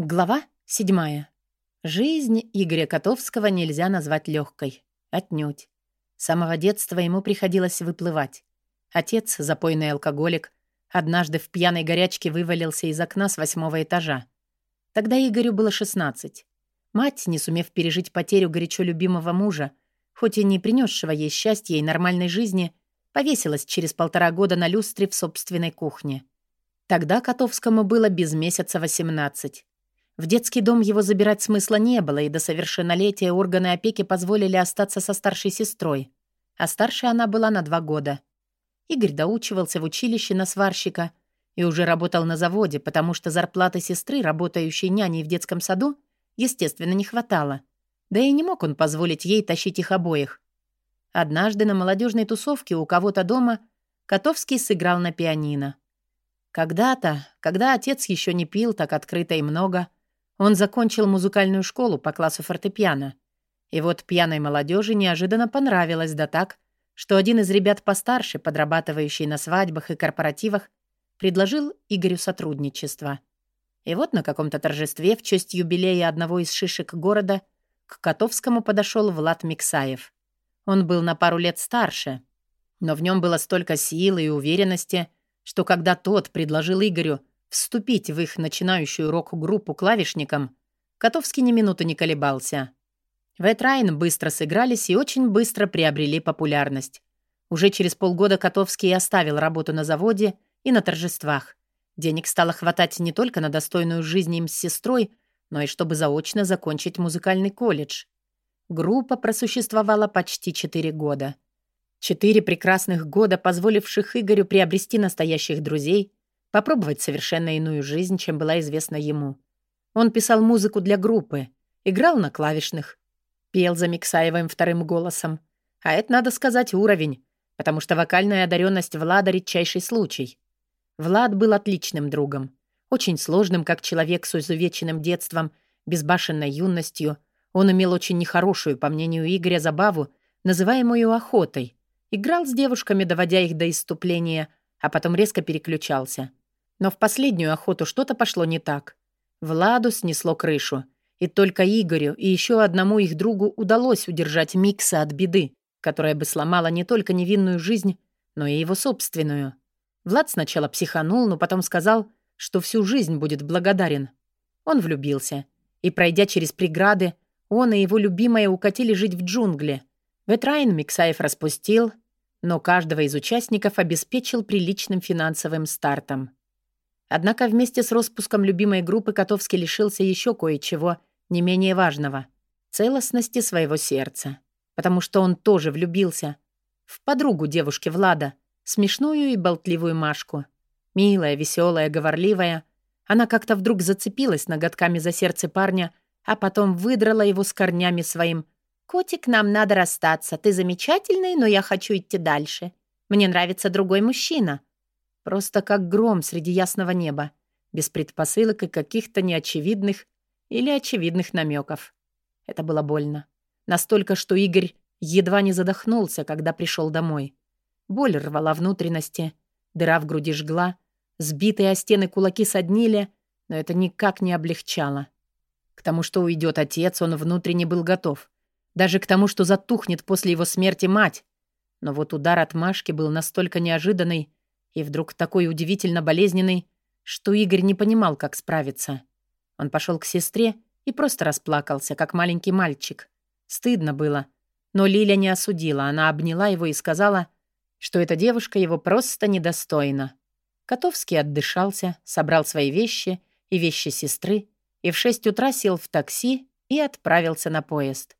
Глава седьмая. Жизнь Игоря Котовского нельзя назвать легкой. Отнюдь. С самого детства ему приходилось выплывать. Отец, запойный алкоголик, однажды в пьяной горячке вывалился из окна с восьмого этажа. Тогда Игорю было 16. Мать, не сумев пережить потерю горячо любимого мужа, хоть и не принесшего ей счастья и нормальной жизни, повесилась через полтора года на люстре в собственной кухне. Тогда Котовскому было без месяца 18. В детский дом его забирать смысла не было, и до совершеннолетия органы опеки позволили остаться со старшей сестрой. А старшей она была на два года. Игорь доучивался в училище на сварщика и уже работал на заводе, потому что зарплаты сестры, работающей няней в детском саду, естественно, не хватало. Да и не мог он позволить ей тащить их обоих. Однажды на молодежной тусовке у кого-то дома Котовский сыграл на пианино. Когда-то, когда отец еще не пил так открыто и много, он закончил музыкальную школу по классу фортепиано. И вот пьяной молодежи неожиданно понравилось, да так, что один из ребят постарше, подрабатывающий на свадьбах и корпоративах, предложил Игорю сотрудничество. И вот на каком-то торжестве в честь юбилея одного из шишек города к Котовскому подошел Влад Миксаев. Он был на пару лет старше, но в нем было столько силы и уверенности, что когда тот предложил Игорю вступить в их начинающую рок-группу клавишником, Котовский ни минуты не колебался. Ветрайн быстро сыгрались и очень быстро приобрели популярность. Уже через полгода Котовский оставил работу на заводе и на торжествах. Денег стало хватать не только на достойную жизнь им с сестрой, но и чтобы заочно закончить музыкальный колледж. Группа просуществовала почти четыре года. Четыре прекрасных года, позволивших Игорю приобрести настоящих друзей, попробовать совершенно иную жизнь, чем была известна ему. Он писал музыку для группы, играл на клавишных, пел за Миксаевым вторым голосом. А это, надо сказать, уровень, потому что вокальная одаренность Влада — редчайший случай. Влад был отличным другом, очень сложным, как человек с изувеченным детством, безбашенной юностью. Он имел очень нехорошую, по мнению Игоря, забаву, называемую охотой. Играл с девушками, доводя их до иступления, а потом резко переключался. Но в последнюю охоту что-то пошло не так. Владу снесло крышу. И только Игорю и еще одному их другу удалось удержать Микса от беды, которая бы сломала не только невинную жизнь, но и его собственную. Влад сначала психанул, но потом сказал, что всю жизнь будет благодарен. Он влюбился. И, пройдя через преграды, он и его любимая укатили жить в джунгли. Ветрайн Миксаев распустил, но каждого из участников обеспечил приличным финансовым стартом. Однако вместе с распуском любимой группы Котовский лишился еще кое-чего не менее важного — целостности своего сердца. Потому что он тоже влюбился в подругу девушки Влада, смешную и болтливую Машку. Милая, веселая, говорливая. Она как-то вдруг зацепилась ноготками за сердце парня, а потом выдрала его с корнями своим. «Котик, нам надо расстаться. Ты замечательный, но я хочу идти дальше. Мне нравится другой мужчина. Просто как гром среди ясного неба, без предпосылок и каких-то неочевидных или очевидных намеков. Это было больно. Настолько, что Игорь едва не задохнулся, когда пришел домой. Боль рвала внутренности, дыра в груди жгла, сбитые о стены кулаки соднили, но это никак не облегчало. К тому, что уйдет отец, он внутренне был готов. Даже к тому, что затухнет после его смерти мать. Но вот удар от Машки был настолько неожиданный, и вдруг такой удивительно болезненный, что Игорь не понимал, как справиться. Он пошел к сестре и просто расплакался, как маленький мальчик. Стыдно было. Но Лиля не осудила, она обняла его и сказала, что эта девушка его просто недостойна. Котовский отдышался, собрал свои вещи и вещи сестры, и в шесть утра сел в такси и отправился на поезд.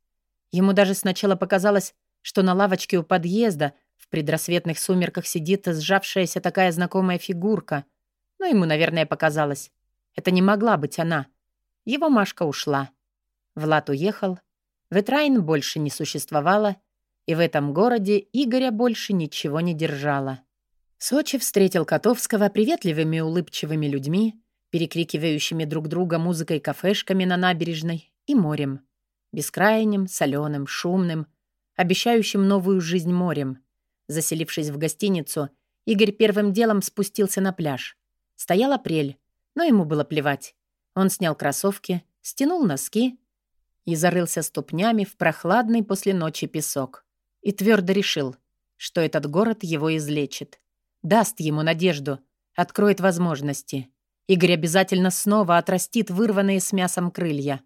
Ему даже сначала показалось, что на лавочке у подъезда в предрассветных сумерках сидит сжавшаяся такая знакомая фигурка. Но ему, наверное, показалось. Это не могла быть она. Его Машка ушла. Влад уехал. Ветрайн больше не существовало. И в этом городе Игоря больше ничего не держало. Сочи встретил Котовского приветливыми улыбчивыми людьми, перекрикивающими друг друга музыкой кафешками на набережной и морем. Бескрайним, соленым, шумным, обещающим новую жизнь морем. Заселившись в гостиницу, Игорь первым делом спустился на пляж. Стоял апрель, но ему было плевать. Он снял кроссовки, стянул носки и зарылся ступнями в прохладный после ночи песок. И твердо решил, что этот город его излечит. Даст ему надежду, откроет возможности. Игорь обязательно снова отрастит вырванные с мясом крылья.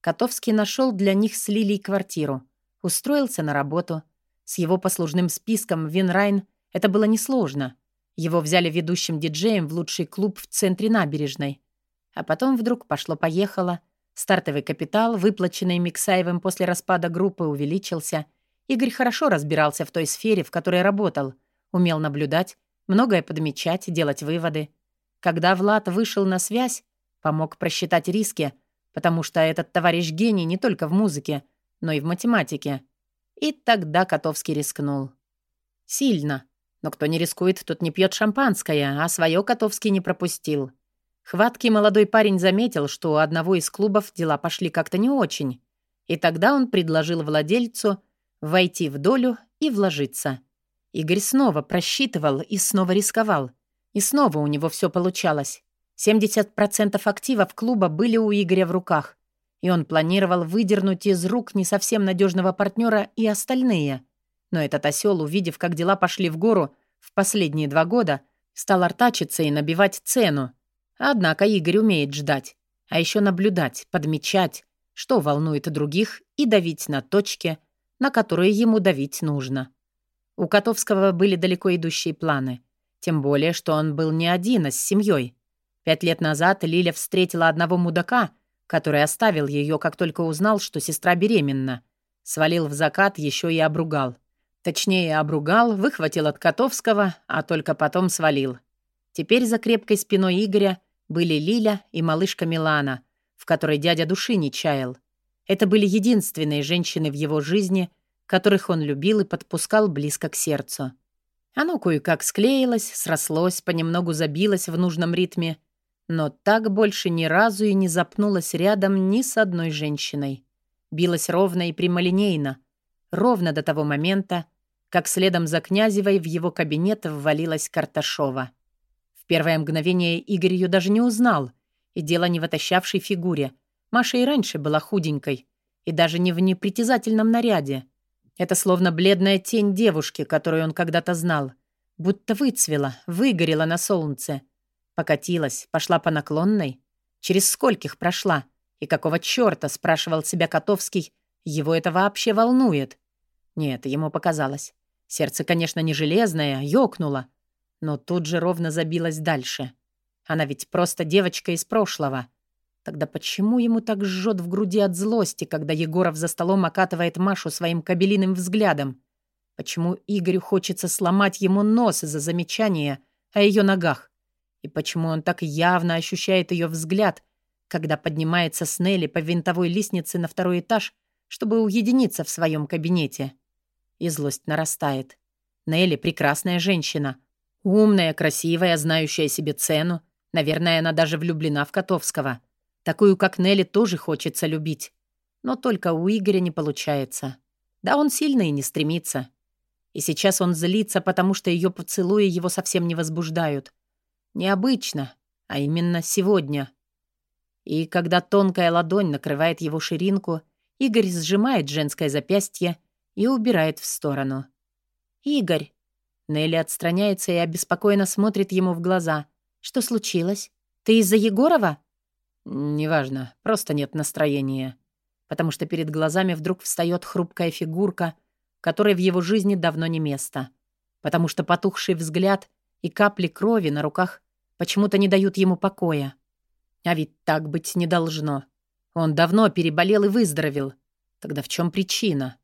Котовский нашел для них с Лилией квартиру. Устроился на работу. С его послужным списком Винрайн это было несложно. Его взяли ведущим диджеем в лучший клуб в центре набережной. А потом вдруг пошло-поехало — Стартовый капитал, выплаченный Миксаевым после распада группы, увеличился. Игорь хорошо разбирался в той сфере, в которой работал. Умел наблюдать, многое подмечать, делать выводы. Когда Влад вышел на связь, помог просчитать риски, потому что этот товарищ гений не только в музыке, но и в математике. И тогда Котовский рискнул. Сильно. Но кто не рискует, тот не пьет шампанское, а свое Котовский не пропустил. Хваткий молодой парень заметил, что у одного из клубов дела пошли как-то не очень. И тогда он предложил владельцу войти в долю и вложиться. Игорь снова просчитывал и снова рисковал. И снова у него все получалось. 70% активов клуба были у Игоря в руках. И он планировал выдернуть из рук не совсем надежного партнера и остальные. Но этот осел, увидев, как дела пошли в гору в последние два года, стал артачиться и набивать цену. Однако Игорь умеет ждать, а еще наблюдать, подмечать, что волнует других, и давить на точки, на которые ему давить нужно. У Котовского были далеко идущие планы. Тем более, что он был не один, а с семьей. Пять лет назад Лиля встретила одного мудака, который оставил ее, как только узнал, что сестра беременна. Свалил в закат, еще и обругал. Точнее, обругал, выхватил от Котовского, а только потом свалил. Теперь за крепкой спиной Игоря были Лиля и малышка Милана, в которой дядя души не чаял. Это были единственные женщины в его жизни, которых он любил и подпускал близко к сердцу. Оно кое-как склеилось, срослось, понемногу забилось в нужном ритме, но так больше ни разу и не запнулось рядом ни с одной женщиной. Билось ровно и прямолинейно, ровно до того момента, как следом за Князевой в его кабинет ввалилась Карташова первое мгновение Игорь ее даже не узнал. И дело не в отощавшей фигуре. Маша и раньше была худенькой. И даже не в непритязательном наряде. Это словно бледная тень девушки, которую он когда-то знал. Будто выцвела, выгорела на солнце. Покатилась, пошла по наклонной. Через скольких прошла? И какого чёрта, спрашивал себя Котовский, его это вообще волнует? Нет, ему показалось. Сердце, конечно, не железное, ёкнуло но тут же ровно забилась дальше. Она ведь просто девочка из прошлого. Тогда почему ему так жжет в груди от злости, когда Егоров за столом окатывает Машу своим кабелиным взглядом? Почему Игорю хочется сломать ему нос из-за замечания о ее ногах? И почему он так явно ощущает ее взгляд, когда поднимается с Нелли по винтовой лестнице на второй этаж, чтобы уединиться в своем кабинете? И злость нарастает. Нелли — прекрасная женщина — Умная, красивая, знающая себе цену. Наверное, она даже влюблена в Котовского. Такую, как Нелли, тоже хочется любить. Но только у Игоря не получается. Да он сильный и не стремится. И сейчас он злится, потому что ее поцелуи его совсем не возбуждают. Необычно, а именно сегодня. И когда тонкая ладонь накрывает его ширинку, Игорь сжимает женское запястье и убирает в сторону. «Игорь!» Нелли отстраняется и обеспокоенно смотрит ему в глаза. «Что случилось? Ты из-за Егорова?» «Неважно, просто нет настроения». Потому что перед глазами вдруг встает хрупкая фигурка, которой в его жизни давно не место. Потому что потухший взгляд и капли крови на руках почему-то не дают ему покоя. А ведь так быть не должно. Он давно переболел и выздоровел. Тогда в чем причина?